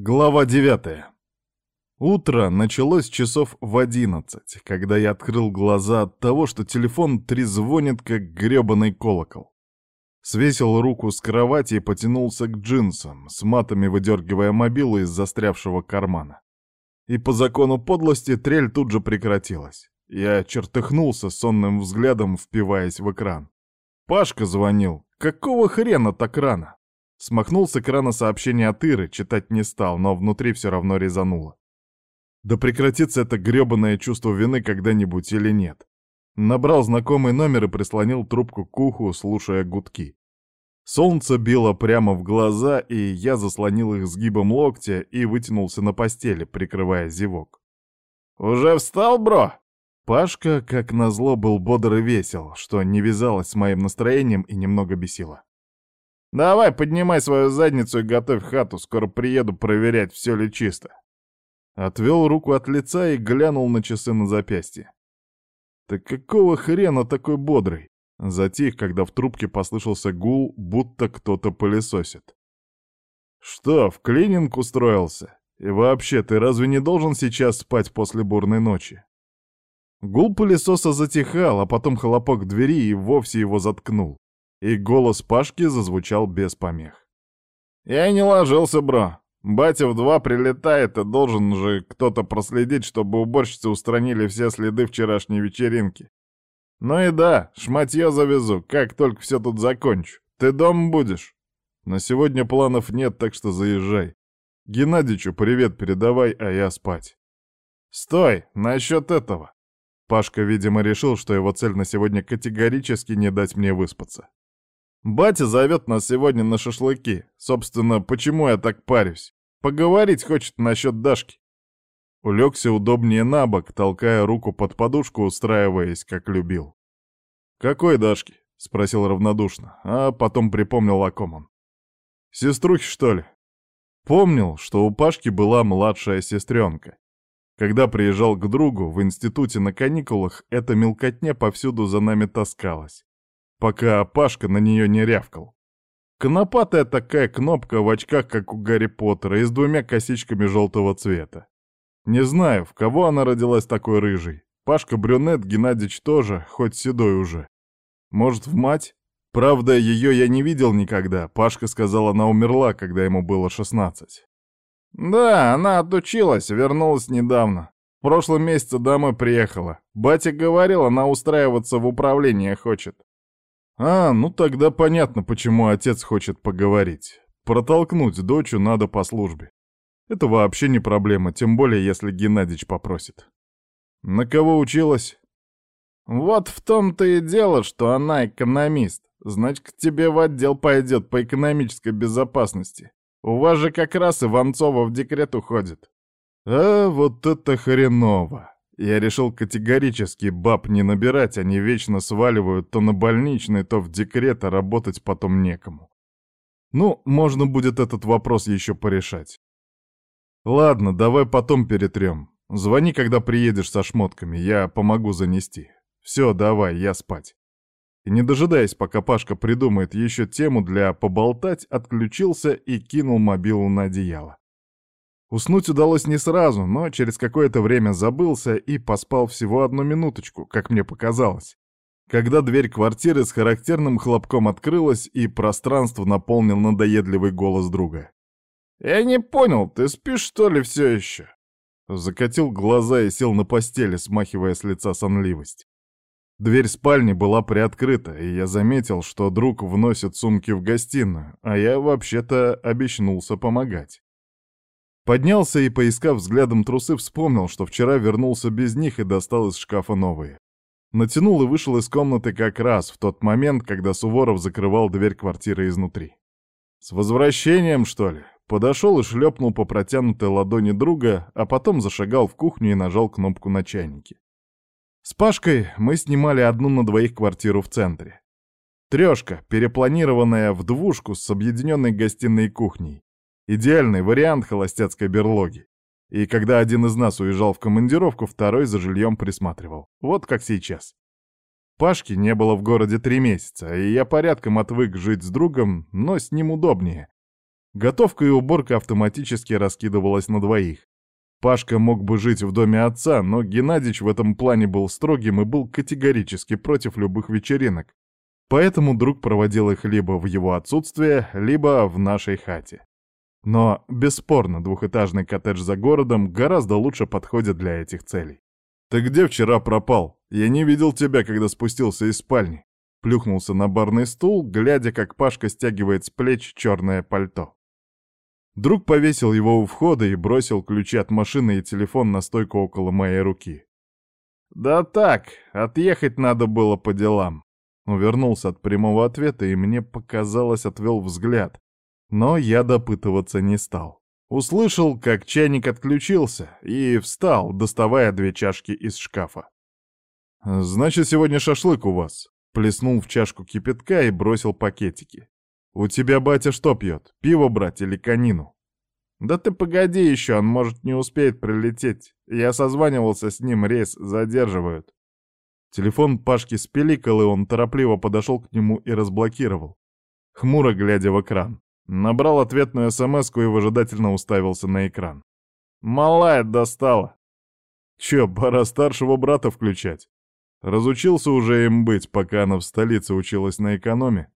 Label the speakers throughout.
Speaker 1: Глава 9. Утро началось часов в одиннадцать, когда я открыл глаза от того, что телефон трезвонит, как грёбаный колокол. Свесил руку с кровати и потянулся к джинсам, с матами выдергивая мобилу из застрявшего кармана. И по закону подлости трель тут же прекратилась. Я чертыхнулся сонным взглядом, впиваясь в экран. Пашка звонил. Какого хрена так рано? Смахнул с экрана сообщение от Иры, читать не стал, но внутри все равно резануло. Да прекратится это грёбаное чувство вины когда-нибудь или нет. Набрал знакомый номер и прислонил трубку к уху, слушая гудки. Солнце било прямо в глаза, и я заслонил их сгибом локтя и вытянулся на постели, прикрывая зевок. «Уже встал, бро?» Пашка, как назло, был бодр и весел, что не вязалось с моим настроением и немного бесило. Давай, поднимай свою задницу и готовь хату, скоро приеду проверять, все ли чисто. Отвел руку от лица и глянул на часы на запястье. Так какого хрена такой бодрый? Затих, когда в трубке послышался гул, будто кто-то пылесосит. Что, в клининг устроился? И вообще, ты разве не должен сейчас спать после бурной ночи? Гул пылесоса затихал, а потом хлопок двери и вовсе его заткнул и голос Пашки зазвучал без помех. «Я не ложился, бро. Батя в два прилетает, и должен же кто-то проследить, чтобы уборщицы устранили все следы вчерашней вечеринки. Ну и да, шматье завезу, как только все тут закончу. Ты дома будешь?» «На сегодня планов нет, так что заезжай. Геннадичу привет передавай, а я спать». «Стой, насчет этого!» Пашка, видимо, решил, что его цель на сегодня категорически не дать мне выспаться. Батя зовет нас сегодня на шашлыки. Собственно, почему я так парюсь? Поговорить хочет насчет Дашки. Улегся удобнее на бок, толкая руку под подушку, устраиваясь, как любил. «Какой Дашки?» — спросил равнодушно, а потом припомнил, о ком он. «Сеструхи, что ли?» Помнил, что у Пашки была младшая сестренка. Когда приезжал к другу в институте на каникулах, эта мелкотня повсюду за нами таскалась пока Пашка на нее не рявкал. Конопатая такая кнопка в очках, как у Гарри Поттера, и с двумя косичками желтого цвета. Не знаю, в кого она родилась такой рыжей. Пашка брюнет, Геннадьевич тоже, хоть седой уже. Может, в мать? Правда, ее я не видел никогда. Пашка сказал, она умерла, когда ему было 16. Да, она отучилась, вернулась недавно. В прошлом месяце домой приехала. Батя говорил, она устраиваться в управление хочет. А, ну тогда понятно, почему отец хочет поговорить. Протолкнуть дочу надо по службе. Это вообще не проблема, тем более, если Геннадьевич попросит. На кого училась? Вот в том-то и дело, что она экономист. Значит, к тебе в отдел пойдет по экономической безопасности. У вас же как раз Иванцова в декрет уходит. А вот это хреново. Я решил категорически баб не набирать, они вечно сваливают то на больничный, то в декрет, а работать потом некому. Ну, можно будет этот вопрос еще порешать. Ладно, давай потом перетрем. Звони, когда приедешь со шмотками, я помогу занести. Все, давай, я спать. И не дожидаясь, пока Пашка придумает еще тему для поболтать, отключился и кинул мобилу на одеяло. Уснуть удалось не сразу, но через какое-то время забылся и поспал всего одну минуточку, как мне показалось. Когда дверь квартиры с характерным хлопком открылась, и пространство наполнил надоедливый голос друга. «Я не понял, ты спишь, что ли, все еще?» Закатил глаза и сел на постели, смахивая с лица сонливость. Дверь спальни была приоткрыта, и я заметил, что друг вносит сумки в гостиную, а я вообще-то обещнулся помогать. Поднялся и, поискав взглядом трусы, вспомнил, что вчера вернулся без них и достал из шкафа новые. Натянул и вышел из комнаты как раз в тот момент, когда Суворов закрывал дверь квартиры изнутри. «С возвращением, что ли?» Подошел и шлепнул по протянутой ладони друга, а потом зашагал в кухню и нажал кнопку на чайнике. С Пашкой мы снимали одну на двоих квартиру в центре. Трешка, перепланированная в двушку с объединенной гостиной и кухней. Идеальный вариант холостяцкой берлоги. И когда один из нас уезжал в командировку, второй за жильем присматривал. Вот как сейчас. Пашки не было в городе три месяца, и я порядком отвык жить с другом, но с ним удобнее. Готовка и уборка автоматически раскидывалась на двоих. Пашка мог бы жить в доме отца, но Геннадьевич в этом плане был строгим и был категорически против любых вечеринок. Поэтому друг проводил их либо в его отсутствие, либо в нашей хате. Но, бесспорно, двухэтажный коттедж за городом гораздо лучше подходит для этих целей. «Ты где вчера пропал? Я не видел тебя, когда спустился из спальни». Плюхнулся на барный стул, глядя, как Пашка стягивает с плеч черное пальто. Друг повесил его у входа и бросил ключи от машины и телефон на стойку около моей руки. «Да так, отъехать надо было по делам». Увернулся от прямого ответа и мне показалось отвел взгляд, но я допытываться не стал. Услышал, как чайник отключился, и встал, доставая две чашки из шкафа. «Значит, сегодня шашлык у вас?» Плеснул в чашку кипятка и бросил пакетики. «У тебя батя что пьет? Пиво брать или конину?» «Да ты погоди еще, он может не успеет прилететь. Я созванивался с ним, рейс задерживают». Телефон Пашки спиликал, и он торопливо подошел к нему и разблокировал, хмуро глядя в экран. Набрал ответную смс и выжидательно уставился на экран. «Малая достала!» «Чё, пора старшего брата включать?» Разучился уже им быть, пока она в столице училась на экономе.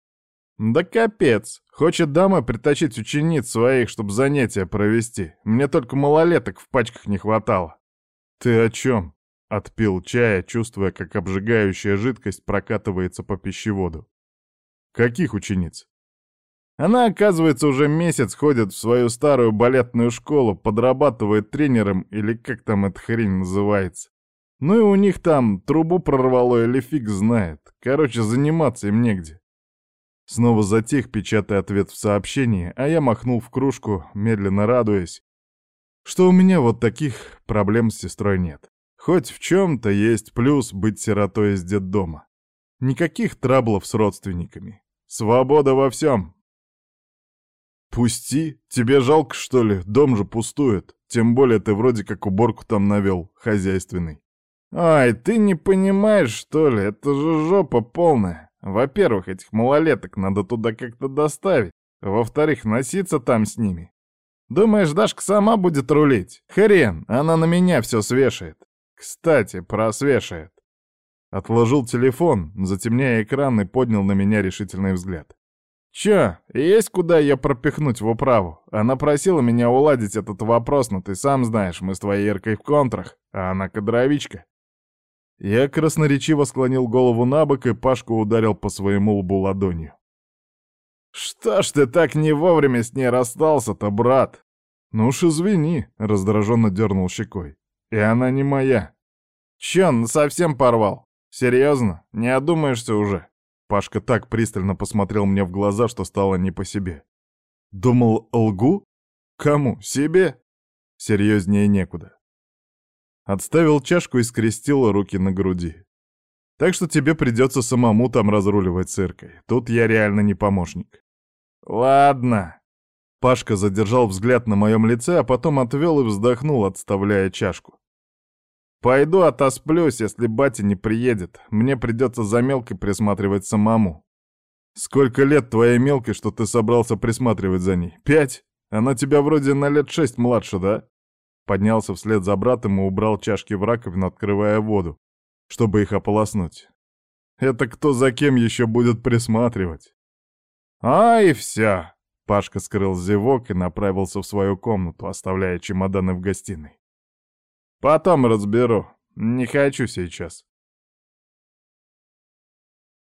Speaker 1: «Да капец! Хочет дама притащить учениц своих, чтобы занятия провести. Мне только малолеток в пачках не хватало». «Ты о чем?» — отпил чая, чувствуя, как обжигающая жидкость прокатывается по пищеводу. «Каких учениц?» Она, оказывается, уже месяц ходит в свою старую балетную школу, подрабатывает тренером или как там эта хрень называется. Ну и у них там трубу прорвало или фиг знает. Короче, заниматься им негде. Снова затих, печатая ответ в сообщении, а я махнул в кружку, медленно радуясь, что у меня вот таких проблем с сестрой нет. Хоть в чем-то есть плюс быть сиротой из детдома. Никаких траблов с родственниками. Свобода во всем, «Пусти? Тебе жалко, что ли? Дом же пустует. Тем более ты вроде как уборку там навел, хозяйственный». «Ай, ты не понимаешь, что ли? Это же жопа полная. Во-первых, этих малолеток надо туда как-то доставить. Во-вторых, носиться там с ними. Думаешь, Дашка сама будет рулить? Хрен, она на меня все свешает. Кстати, просвешает». Отложил телефон, затемняя экран и поднял на меня решительный взгляд. «Чё, есть куда её пропихнуть в управу? Она просила меня уладить этот вопрос, но ты сам знаешь, мы с твоей Иркой в контрах, а она кадровичка». Я красноречиво склонил голову на бок, и Пашку ударил по своему лбу ладонью. «Что ж ты так не вовремя с ней расстался-то, брат?» «Ну уж извини», — раздраженно дернул щекой. «И она не моя». «Чё, совсем порвал? Серьезно? Не одумаешься уже?» Пашка так пристально посмотрел мне в глаза, что стало не по себе. Думал, лгу? Кому? Себе? Серьезнее некуда. Отставил чашку и скрестил руки на груди. Так что тебе придется самому там разруливать циркой. Тут я реально не помощник. Ладно. Пашка задержал взгляд на моем лице, а потом отвел и вздохнул, отставляя чашку. Пойду отосплюсь, если батя не приедет. Мне придется за мелкой присматривать самому. Сколько лет твоей мелкой, что ты собрался присматривать за ней? Пять? Она тебя вроде на лет шесть младше, да? Поднялся вслед за братом и убрал чашки в раковину, открывая воду, чтобы их ополоснуть. Это кто за кем еще будет присматривать? А, и все. Пашка скрыл зевок и направился в свою комнату, оставляя чемоданы в гостиной. Потом разберу. Не хочу сейчас.